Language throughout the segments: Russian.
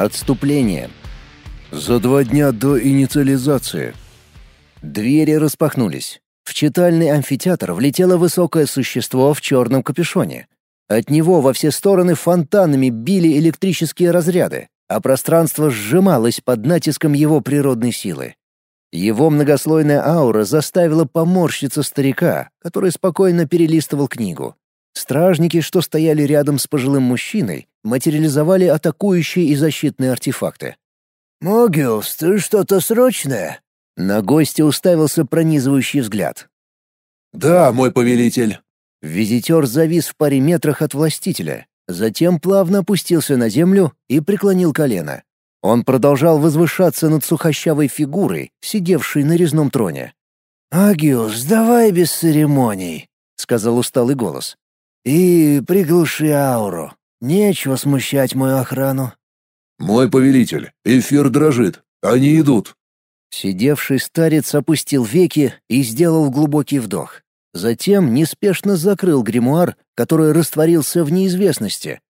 Отступление. За два дня до инициализации. Двери распахнулись. В читальный амфитеатр влетело высокое существо в черном капюшоне. От него во все стороны фонтанами били электрические разряды, а пространство сжималось под натиском его природной силы. Его многослойная аура заставила поморщиться старика, который спокойно перелистывал книгу. Стражники, что стояли рядом с пожилым мужчиной, материализовали атакующие и защитные артефакты. «Могиус, ты что-то срочное?» На гостя уставился пронизывающий взгляд. «Да, мой повелитель». Визитер завис в паре метрах от властителя, затем плавно опустился на землю и преклонил колено. Он продолжал возвышаться над сухощавой фигурой, сидевшей на резном троне. «Агиус, давай без церемоний», — сказал усталый голос. «И приглуши ауру. Нечего смущать мою охрану». «Мой повелитель, эфир дрожит. Они идут». Сидевший старец опустил веки и сделал глубокий вдох. Затем неспешно закрыл гримуар, который растворился в неизвестности.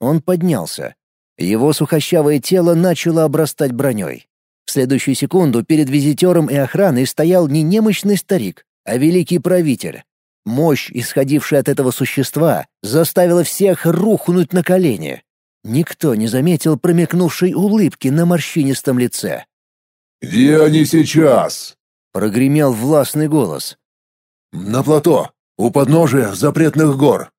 Он поднялся. Его сухощавое тело начало обрастать броней. В следующую секунду перед визитером и охраной стоял не немощный старик, а великий правитель. Мощь, исходившая от этого существа, заставила всех рухнуть на колени. Никто не заметил промелькнувшей улыбки на морщинистом лице. «Где они сейчас?» — прогремел властный голос. «На плато, у подножия запретных гор».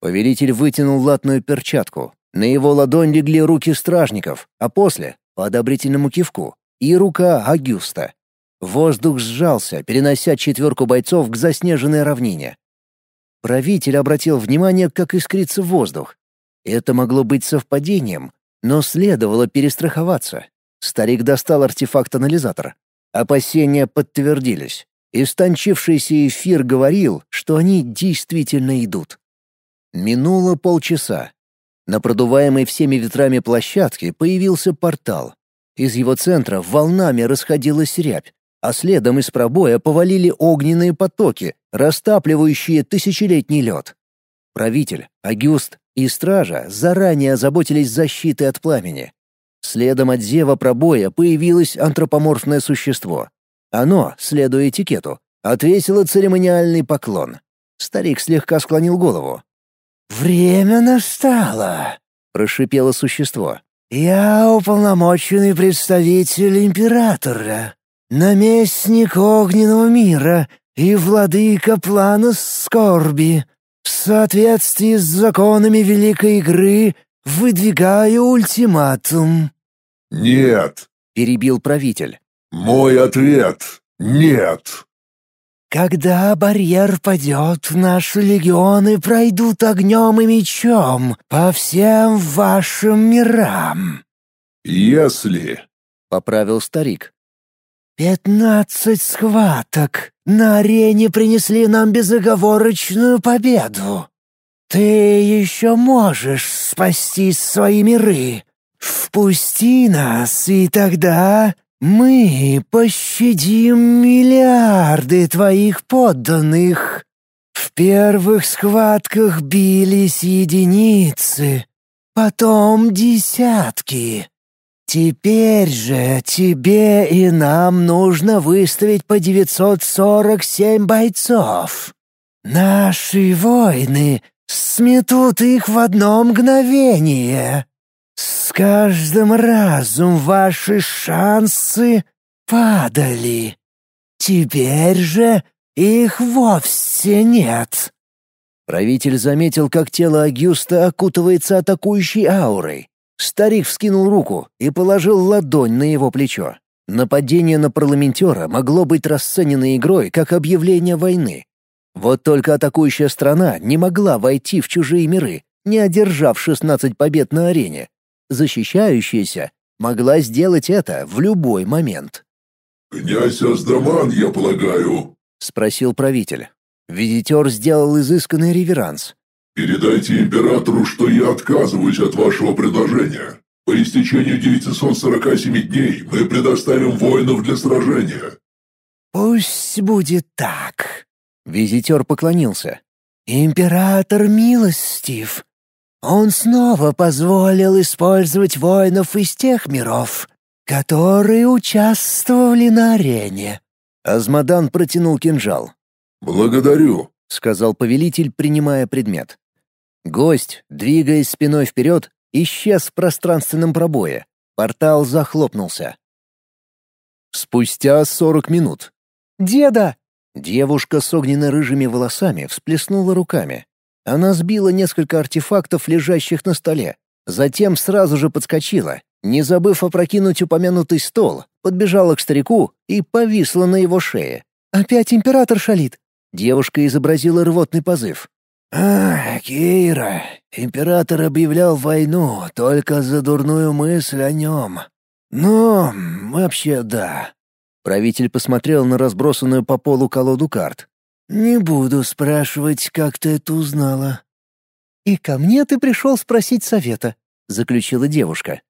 Повелитель вытянул латную перчатку. На его ладонь легли руки стражников, а после — по одобрительному кивку — и рука Агюста. Воздух сжался, перенося четверку бойцов к заснеженной равнине. Правитель обратил внимание, как искрится воздух. Это могло быть совпадением, но следовало перестраховаться. Старик достал артефакт-анализатор. Опасения подтвердились. Истончившийся эфир говорил, что они действительно идут. Минуло полчаса. На продуваемой всеми ветрами площадке появился портал. Из его центра волнами расходилась рябь, а следом из пробоя повалили огненные потоки, растапливающие тысячелетний лед. Правитель, Агюст и стража заранее озаботились защитой от пламени. Следом от зева пробоя появилось антропоморфное существо. Оно, следуя этикету, отвесило церемониальный поклон. Старик слегка склонил голову. «Время настало», — прошипело существо. «Я уполномоченный представитель императора, наместник огненного мира и владыка плана скорби. В соответствии с законами Великой Игры выдвигаю ультиматум». «Нет», — перебил правитель. «Мой ответ — нет». «Когда барьер падет, наши легионы пройдут огнем и мечом по всем вашим мирам». «Если...» — поправил старик. «Пятнадцать схваток на арене принесли нам безоговорочную победу. Ты еще можешь спасти свои миры. Впусти нас, и тогда мы пощадим миллиарды твоих подданных. В первых схватках бились единицы, потом десятки. Теперь же тебе и нам нужно выставить по 947 бойцов. Наши воины сметут их в одно мгновение. С каждым разом ваши шансы падали. Теперь же их вовсе нет». Правитель заметил, как тело Агюста окутывается атакующей аурой. Старик вскинул руку и положил ладонь на его плечо. Нападение на парламентера могло быть расценено игрой как объявление войны. Вот только атакующая страна не могла войти в чужие миры, не одержав 16 побед на арене. Защищающаяся могла сделать это в любой момент. «Князь Аздаман, я полагаю?» — спросил правитель. Визитер сделал изысканный реверанс. «Передайте императору, что я отказываюсь от вашего предложения. По истечению 947 дней мы предоставим воинов для сражения». «Пусть будет так», — визитер поклонился. «Император милостив. Он снова позволил использовать воинов из тех миров, которые участвовали на арене». Азмодан протянул кинжал. «Благодарю», — сказал повелитель, принимая предмет. Гость, двигаясь спиной вперед, исчез в пространственном пробое. Портал захлопнулся. Спустя сорок минут. «Деда!» Девушка с огненно-рыжими волосами всплеснула руками. Она сбила несколько артефактов, лежащих на столе. Затем сразу же подскочила, не забыв опрокинуть упомянутый стол, подбежала к старику и повисла на его шее. «Опять император шалит!» Девушка изобразила рвотный позыв. «А, Кира, император объявлял войну только за дурную мысль о нем. Ну, вообще да». Правитель посмотрел на разбросанную по полу колоду карт. «Не буду спрашивать, как ты это узнала». «И ко мне ты пришел спросить совета», — заключила девушка.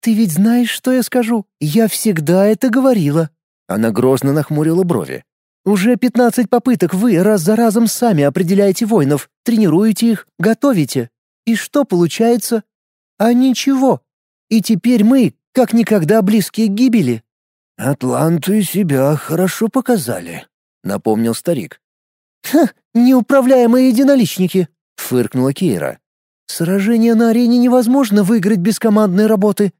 «Ты ведь знаешь, что я скажу? Я всегда это говорила». Она грозно нахмурила брови. Уже пятнадцать попыток вы раз за разом сами определяете воинов, тренируете их, готовите. И что получается? А ничего. И теперь мы, как никогда, близкие к гибели». «Атланты себя хорошо показали», — напомнил старик. «Ха, неуправляемые единоличники», — фыркнула Кейра. «Сражение на арене невозможно выиграть без командной работы.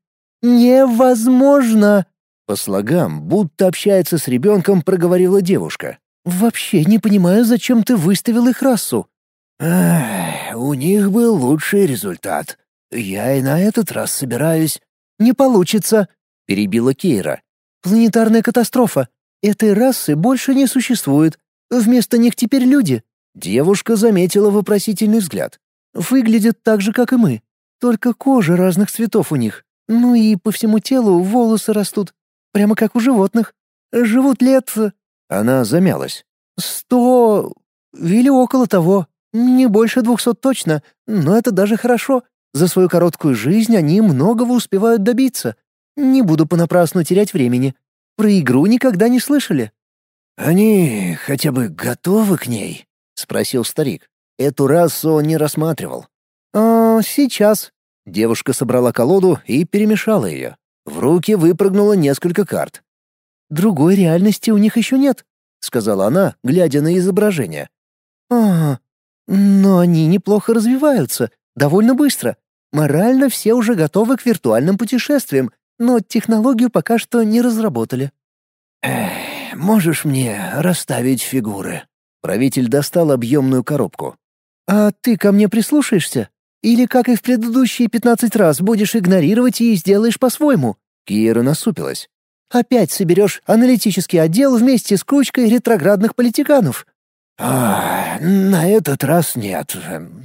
Невозможно!» По слогам, будто общается с ребенком, проговорила девушка. «Вообще не понимаю, зачем ты выставил их расу». «Эх, у них был лучший результат. Я и на этот раз собираюсь...» «Не получится», — перебила Кейра. «Планетарная катастрофа. Этой расы больше не существует. Вместо них теперь люди». Девушка заметила вопросительный взгляд. «Выглядят так же, как и мы. Только кожа разных цветов у них. Ну и по всему телу волосы растут. Прямо как у животных. Живут лет...» Она замялась. «Сто... или около того. Не больше двухсот точно, но это даже хорошо. За свою короткую жизнь они многого успевают добиться. Не буду понапрасну терять времени. Про игру никогда не слышали». «Они хотя бы готовы к ней?» — спросил старик. Эту расу он не рассматривал. «А, сейчас». Девушка собрала колоду и перемешала ее. В руки выпрыгнуло несколько карт. «Другой реальности у них еще нет», — сказала она, глядя на изображение. «Ага, но они неплохо развиваются, довольно быстро. Морально все уже готовы к виртуальным путешествиям, но технологию пока что не разработали». Эх, «Можешь мне расставить фигуры?» Правитель достал объемную коробку. «А ты ко мне прислушаешься?» Или, как и в предыдущие пятнадцать раз, будешь игнорировать и сделаешь по-своему?» Кира насупилась. «Опять соберешь аналитический отдел вместе с кучкой ретроградных политиканов». «А, на этот раз нет.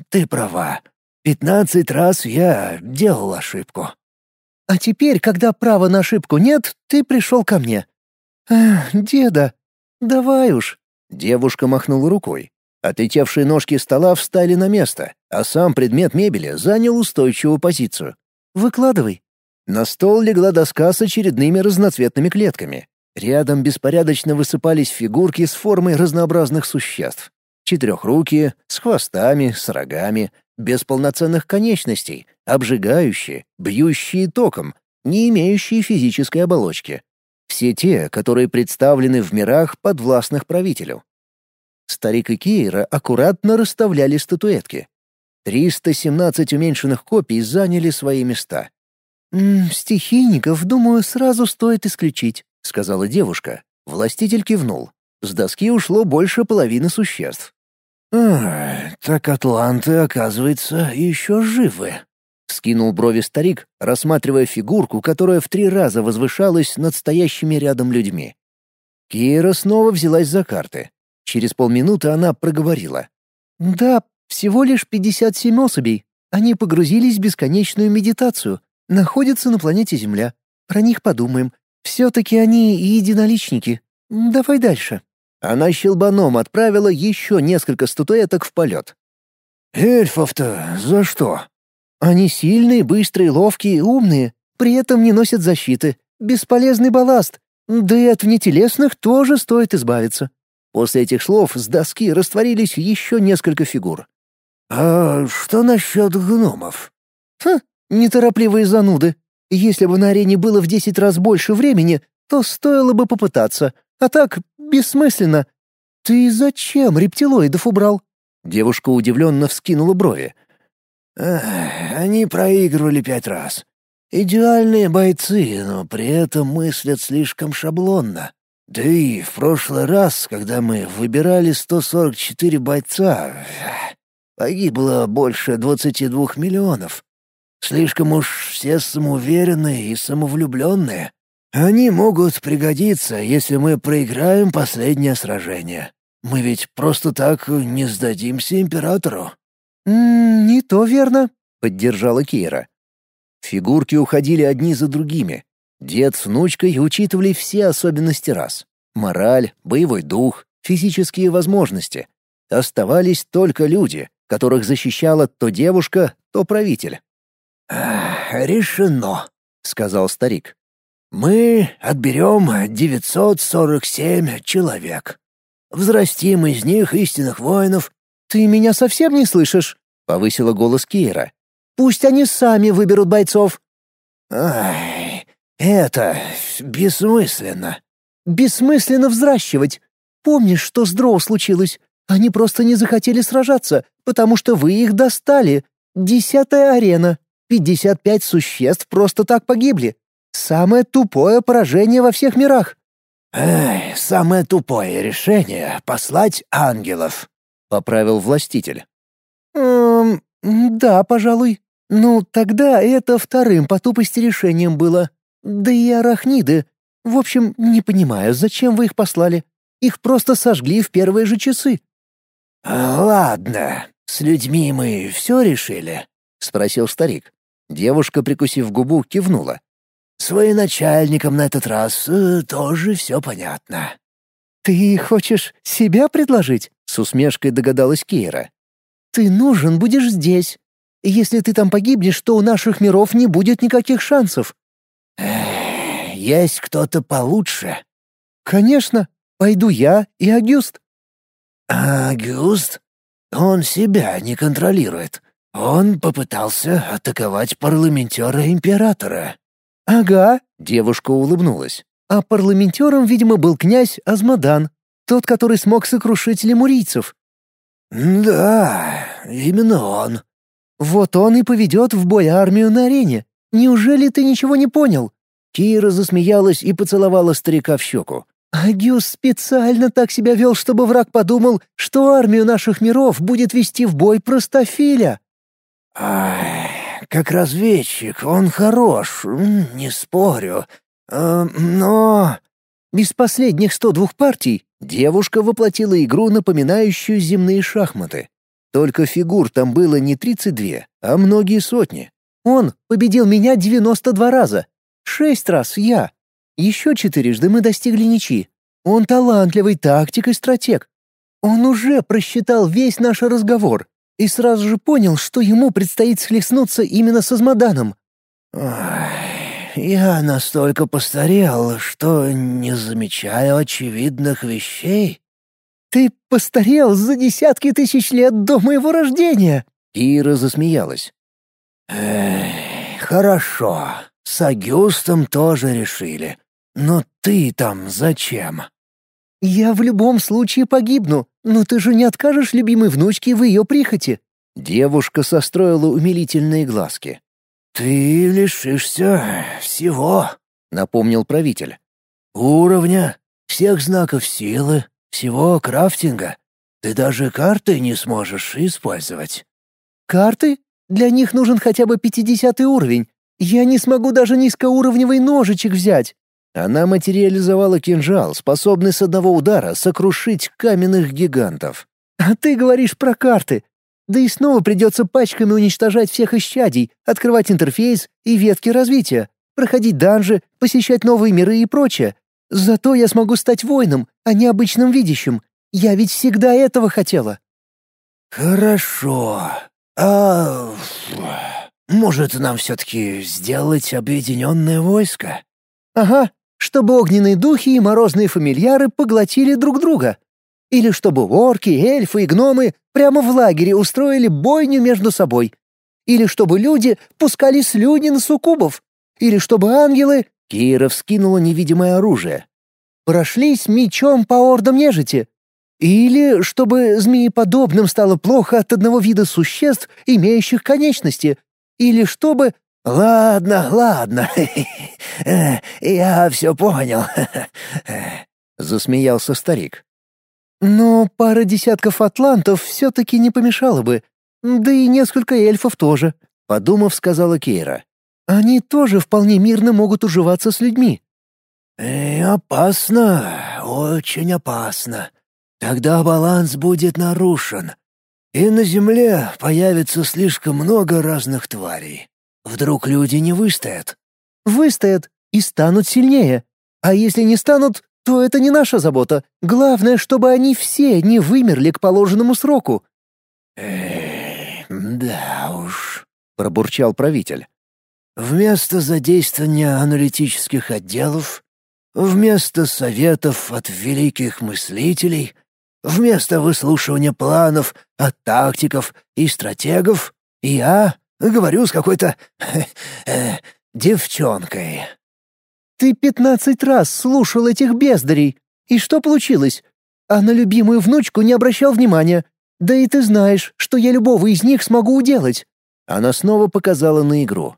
Ты права. Пятнадцать раз я делал ошибку». «А теперь, когда права на ошибку нет, ты пришел ко мне». «Эх, деда, давай уж». Девушка махнула рукой. Отлетевшие ножки стола встали на место, а сам предмет мебели занял устойчивую позицию. «Выкладывай». На стол легла доска с очередными разноцветными клетками. Рядом беспорядочно высыпались фигурки с формой разнообразных существ. Четырехрукие, с хвостами, с рогами, без полноценных конечностей, обжигающие, бьющие током, не имеющие физической оболочки. Все те, которые представлены в мирах подвластных правителю. Старик и Кейра аккуратно расставляли статуэтки. 317 уменьшенных копий заняли свои места. «М «Стихийников, думаю, сразу стоит исключить», — сказала девушка. Властитель кивнул. С доски ушло больше половины существ. «А, так атланты, оказывается, еще живы», — скинул брови старик, рассматривая фигурку, которая в три раза возвышалась над стоящими рядом людьми. Кира снова взялась за карты. Через полминуты она проговорила. «Да, всего лишь 57 особей. Они погрузились в бесконечную медитацию. Находятся на планете Земля. Про них подумаем. Все-таки они единоличники. Давай дальше». Она щелбаном отправила еще несколько статуэток в полет. «Эльфов-то за что?» «Они сильные, быстрые, ловкие, умные. При этом не носят защиты. Бесполезный балласт. Да и от внетелесных тоже стоит избавиться. После этих слов с доски растворились еще несколько фигур. «А что насчет гномов?» «Хм, неторопливые зануды. Если бы на арене было в десять раз больше времени, то стоило бы попытаться. А так, бессмысленно. Ты зачем рептилоидов убрал?» Девушка удивленно вскинула брови. «Они проигрывали пять раз. Идеальные бойцы, но при этом мыслят слишком шаблонно. Да и в прошлый раз, когда мы выбирали 144 бойца, погибло больше 22 миллионов. Слишком уж все самоуверенные и самовлюбленные. Они могут пригодиться, если мы проиграем последнее сражение. Мы ведь просто так не сдадимся императору». «М -м, «Не то верно», — поддержала Кира. Фигурки уходили одни за другими. Дед с внучкой учитывали все особенности рас. Мораль, боевой дух, физические возможности. Оставались только люди, которых защищала то девушка, то правитель. «Решено», — сказал старик. «Мы отберем 947 человек. Взрастим из них истинных воинов». «Ты меня совсем не слышишь?» — повысила голос Кира. «Пусть они сами выберут бойцов». «Ай, это бессмысленно». «Бессмысленно взращивать. Помнишь, что с Дроу случилось? Они просто не захотели сражаться, потому что вы их достали. Десятая арена. Пятьдесят пять существ просто так погибли. Самое тупое поражение во всех мирах». «Эй, самое тупое решение — послать ангелов», — поправил властитель. «Эм, да, пожалуй. Ну, тогда это вторым по тупости решением было. Да и арахниды. В общем, не понимаю, зачем вы их послали. Их просто сожгли в первые же часы». «Ладно, с людьми мы все решили?» — спросил старик. Девушка, прикусив губу, кивнула. «С военачальником на этот раз э, тоже все понятно». «Ты хочешь себя предложить?» — с усмешкой догадалась Кейра. «Ты нужен будешь здесь. Если ты там погибнешь, то у наших миров не будет никаких шансов». «Есть кто-то получше?» «Конечно. Пойду я и Агюст». «Агюст? Он себя не контролирует. Он попытался атаковать парламентера императора». «Ага», — девушка улыбнулась. «А парламентером, видимо, был князь Азмадан, тот, который смог сокрушить лемурийцев». «Да, именно он». «Вот он и поведет в бой армию на арене. Неужели ты ничего не понял?» Кира засмеялась и поцеловала старика в щеку. «Агюс специально так себя вел, чтобы враг подумал, что армию наших миров будет вести в бой простофиля». «Ай, как разведчик он хорош, не спорю. Э, но...» Без последних 102 партий девушка воплотила игру, напоминающую земные шахматы. Только фигур там было не 32, а многие сотни. Он победил меня 92 раза. Шесть раз я. Еще четырежды мы достигли ничьи. Он талантливый тактик и стратег. Он уже просчитал весь наш разговор и сразу же понял, что ему предстоит схлестнуться именно с Азмоданом. «Я настолько постарел, что не замечаю очевидных вещей». «Ты постарел за десятки тысяч лет до моего рождения!» Ира засмеялась. «Эх, хорошо, с Агюстом тоже решили. Но ты там зачем?» «Я в любом случае погибну, но ты же не откажешь любимой внучке в ее прихоти». Девушка состроила умилительные глазки. «Ты лишишься всего», — напомнил правитель. «Уровня, всех знаков силы, всего крафтинга. Ты даже карты не сможешь использовать». «Карты? Для них нужен хотя бы пятидесятый уровень. Я не смогу даже низкоуровневый ножичек взять». Она материализовала кинжал, способный с одного удара сокрушить каменных гигантов. «А ты говоришь про карты. Да и снова придется пачками уничтожать всех исчадий, открывать интерфейс и ветки развития, проходить данжи, посещать новые миры и прочее. Зато я смогу стать воином, а не обычным видящим. Я ведь всегда этого хотела». «Хорошо. А может, нам все-таки сделать объединенное войско?» «Ага, чтобы огненные духи и морозные фамильяры поглотили друг друга». Или чтобы орки, эльфы и гномы прямо в лагере устроили бойню между собой. Или чтобы люди пускали слюни на суккубов. Или чтобы ангелы...» Кира вскинула невидимое оружие. «Прошлись мечом по ордам нежити. Или чтобы змееподобным стало плохо от одного вида существ, имеющих конечности. Или чтобы... «Ладно, ладно, я все понял», — засмеялся старик. «Но пара десятков атлантов все-таки не помешало бы. Да и несколько эльфов тоже», — подумав, сказала Кейра. «Они тоже вполне мирно могут уживаться с людьми». «И опасно, очень опасно. Тогда баланс будет нарушен, и на Земле появится слишком много разных тварей. Вдруг люди не выстоят? Выстоят и станут сильнее. А если не станут, то это не наша забота. Главное, чтобы они все не вымерли к положенному сроку. Эх, да уж, пробурчал правитель. Вместо задействования аналитических отделов, вместо советов от великих мыслителей — Вместо выслушивания планов от тактиков и стратегов я говорю с какой-то э, девчонкой. Ты пятнадцать раз слушал этих бездарей. И что получилось? А на любимую внучку не обращал внимания. Да и ты знаешь, что я любого из них смогу уделать. Она снова показала на игру.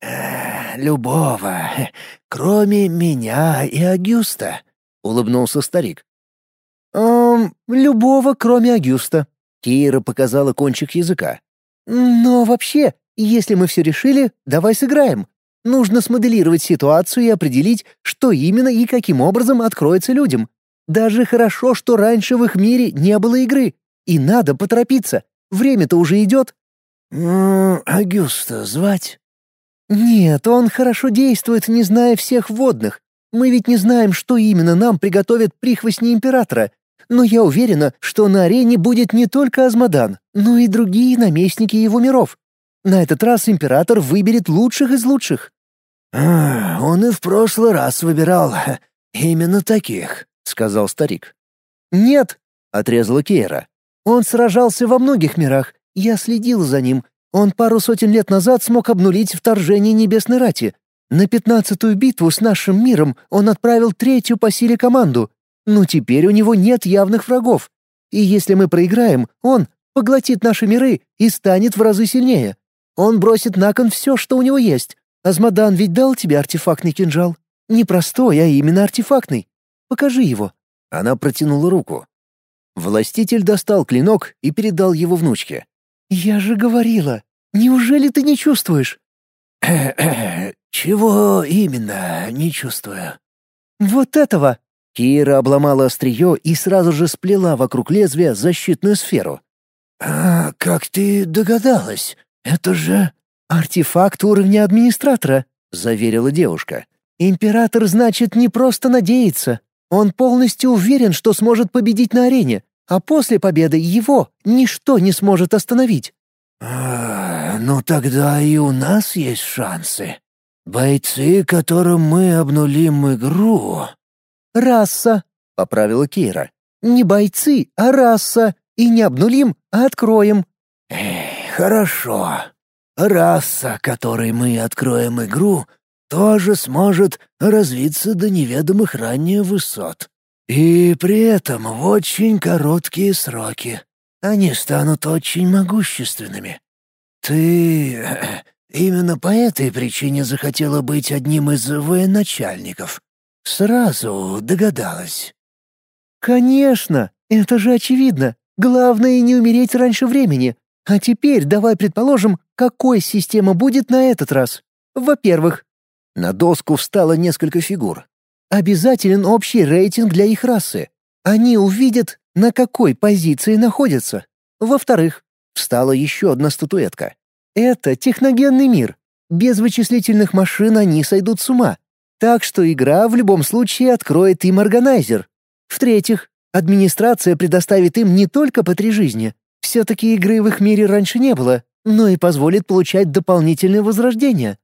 «Э, «Любого, кроме меня и Агюста», — улыбнулся старик. «Эм, любого, кроме Агюста». Кира показала кончик языка. «Но вообще, если мы все решили, давай сыграем. Нужно смоделировать ситуацию и определить, что именно и каким образом откроется людям. Даже хорошо, что раньше в их мире не было игры. И надо поторопиться. Время-то уже идет». «Ну, Агюста звать?» «Нет, он хорошо действует, не зная всех водных. Мы ведь не знаем, что именно нам приготовят прихвостни императора, но я уверена, что на арене будет не только Азмодан, но и другие наместники его миров. На этот раз император выберет лучших из лучших». А, «Он и в прошлый раз выбирал именно таких», — сказал старик. «Нет», — отрезала Кейра. «Он сражался во многих мирах. Я следил за ним. Он пару сотен лет назад смог обнулить вторжение Небесной Рати. На пятнадцатую битву с нашим миром он отправил третью по силе команду, но теперь у него нет явных врагов. И если мы проиграем, он поглотит наши миры и станет в разы сильнее. Он бросит на кон все, что у него есть. Азмодан ведь дал тебе артефактный кинжал. Не простой, а именно артефактный. Покажи его». Она протянула руку. Властитель достал клинок и передал его внучке. «Я же говорила. Неужели ты не чувствуешь?» «Чего именно не чувствую?» «Вот этого!» Кира обломала острие и сразу же сплела вокруг лезвия защитную сферу. «А как ты догадалась? Это же...» «Артефакт уровня администратора», — заверила девушка. «Император, значит, не просто надеется. Он полностью уверен, что сможет победить на арене, а после победы его ничто не сможет остановить». А, «Ну тогда и у нас есть шансы. Бойцы, которым мы обнулим игру, «Раса», — поправила Кейра. «Не бойцы, а раса. И не обнулим, а откроем». Эх, «Хорошо. Раса, которой мы откроем игру, тоже сможет развиться до неведомых ранее высот. И при этом в очень короткие сроки. Они станут очень могущественными. Ты именно по этой причине захотела быть одним из военачальников. Сразу догадалась. Конечно, это же очевидно. Главное не умереть раньше времени. А теперь давай предположим, какой система будет на этот раз. Во-первых, на доску встало несколько фигур. Обязателен общий рейтинг для их расы. Они увидят, на какой позиции находятся. Во-вторых, встала еще одна статуэтка. Это техногенный мир. Без вычислительных машин они сойдут с ума. Так что игра в любом случае откроет им органайзер. В-третьих, администрация предоставит им не только по три жизни. Все-таки игры в их мире раньше не было, но и позволит получать дополнительное возрождение.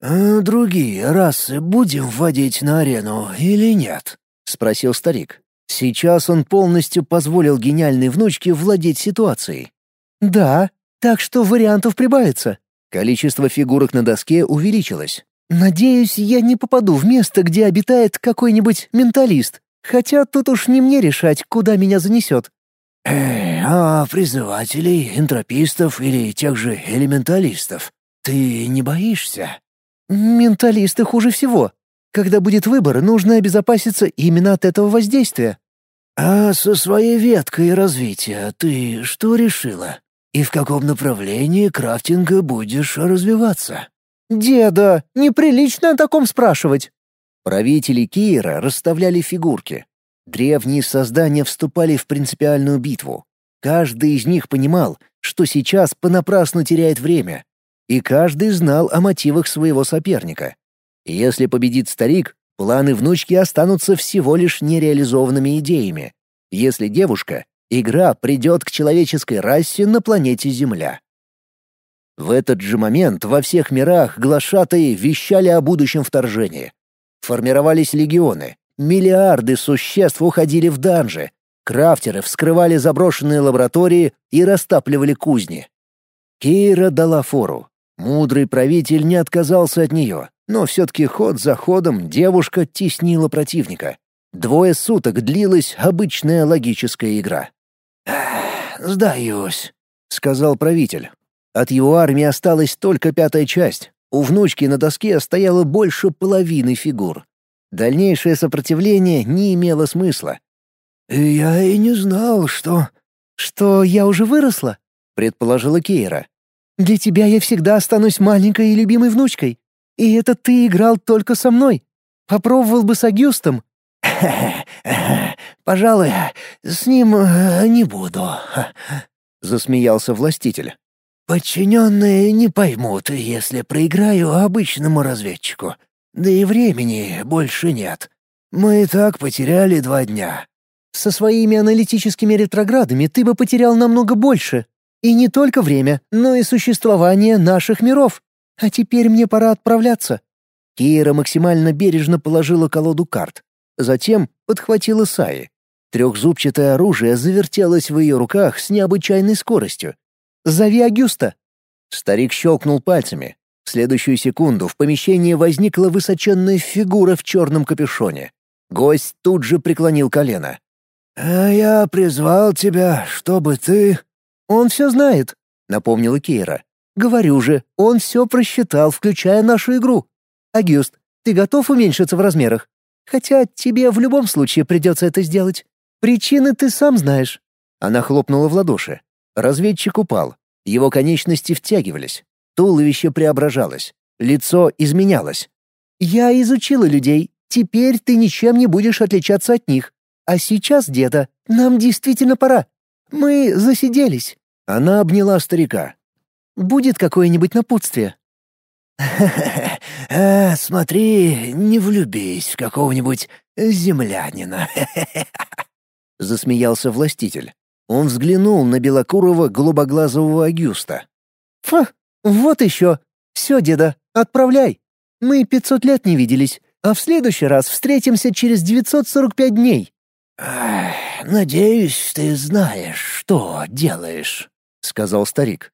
«А другие расы будем вводить на арену или нет?» — спросил старик. Сейчас он полностью позволил гениальной внучке владеть ситуацией. «Да, так что вариантов прибавится». Количество фигурок на доске увеличилось. «Надеюсь, я не попаду в место, где обитает какой-нибудь менталист. Хотя тут уж не мне решать, куда меня занесет». Э, «А призывателей, энтропистов или тех же элементалистов ты не боишься?» «Менталисты хуже всего. Когда будет выбор, нужно обезопаситься именно от этого воздействия». «А со своей веткой развития ты что решила? И в каком направлении крафтинга будешь развиваться?» «Деда, неприлично о таком спрашивать». Правители Киера расставляли фигурки. Древние создания вступали в принципиальную битву. Каждый из них понимал, что сейчас понапрасну теряет время, и каждый знал о мотивах своего соперника. Если победит старик, планы внучки останутся всего лишь нереализованными идеями. Если девушка, игра придет к человеческой расе на планете Земля. В этот же момент во всех мирах глашатые вещали о будущем вторжении. Формировались легионы, миллиарды существ уходили в данжи, крафтеры вскрывали заброшенные лаборатории и растапливали кузни. Кейра дала фору. Мудрый правитель не отказался от нее, но все-таки ход за ходом девушка теснила противника. Двое суток длилась обычная логическая игра. «Сдаюсь», — сказал правитель. От его армии осталась только пятая часть. У внучки на доске стояло больше половины фигур. Дальнейшее сопротивление не имело смысла. «Я и не знал, что...» «Что я уже выросла?» — предположила Кейра. «Для тебя я всегда останусь маленькой и любимой внучкой. И это ты играл только со мной. Попробовал бы с Агюстом». «Пожалуй, с ним э, не буду», — засмеялся властитель. «Подчиненные не поймут, если проиграю обычному разведчику. Да и времени больше нет. Мы и так потеряли два дня». «Со своими аналитическими ретроградами ты бы потерял намного больше. И не только время, но и существование наших миров. А теперь мне пора отправляться». Кира максимально бережно положила колоду карт. Затем подхватила Саи. Трехзубчатое оружие завертелось в ее руках с необычайной скоростью. «Зови Агюста!» Старик щелкнул пальцами. В следующую секунду в помещении возникла высоченная фигура в черном капюшоне. Гость тут же преклонил колено. «А я призвал тебя, чтобы ты...» «Он все знает», — напомнила Кейра. «Говорю же, он все просчитал, включая нашу игру. Агюст, ты готов уменьшиться в размерах? Хотя тебе в любом случае придется это сделать. Причины ты сам знаешь». Она хлопнула в ладоши. Разведчик упал. Его конечности втягивались. Туловище преображалось. Лицо изменялось. «Я изучила людей. Теперь ты ничем не будешь отличаться от них. А сейчас, деда, нам действительно пора. Мы засиделись». Она обняла старика. «Будет какое-нибудь напутствие?» а, смотри, не влюбись в какого-нибудь землянина. Засмеялся властитель. Он взглянул на белокурого голубоглазого Агюста. «Фу, вот еще. Все, деда, отправляй. Мы пятьсот лет не виделись, а в следующий раз встретимся через девятьсот сорок пять дней». «Надеюсь, ты знаешь, что делаешь», — сказал старик.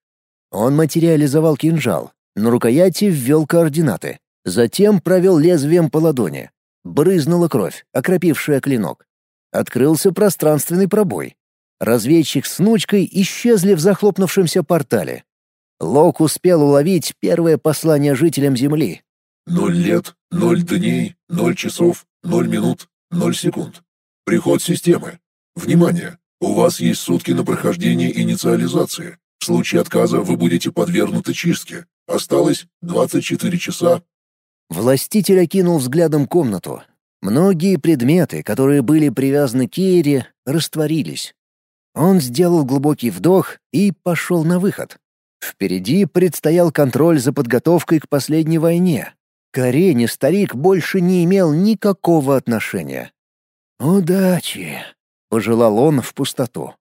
Он материализовал кинжал, на рукояти ввел координаты, затем провел лезвием по ладони. Брызнула кровь, окропившая клинок. Открылся пространственный пробой. Разведчик с внучкой исчезли в захлопнувшемся портале. Лок успел уловить первое послание жителям Земли. «Ноль лет, ноль дней, ноль часов, ноль минут, ноль секунд. Приход системы. Внимание! У вас есть сутки на прохождение инициализации. В случае отказа вы будете подвергнуты чистке. Осталось 24 часа». Властитель окинул взглядом комнату. Многие предметы, которые были привязаны к Киере, растворились. Он сделал глубокий вдох и пошел на выход. Впереди предстоял контроль за подготовкой к последней войне. К арене старик больше не имел никакого отношения. «Удачи!» — пожелал он в пустоту.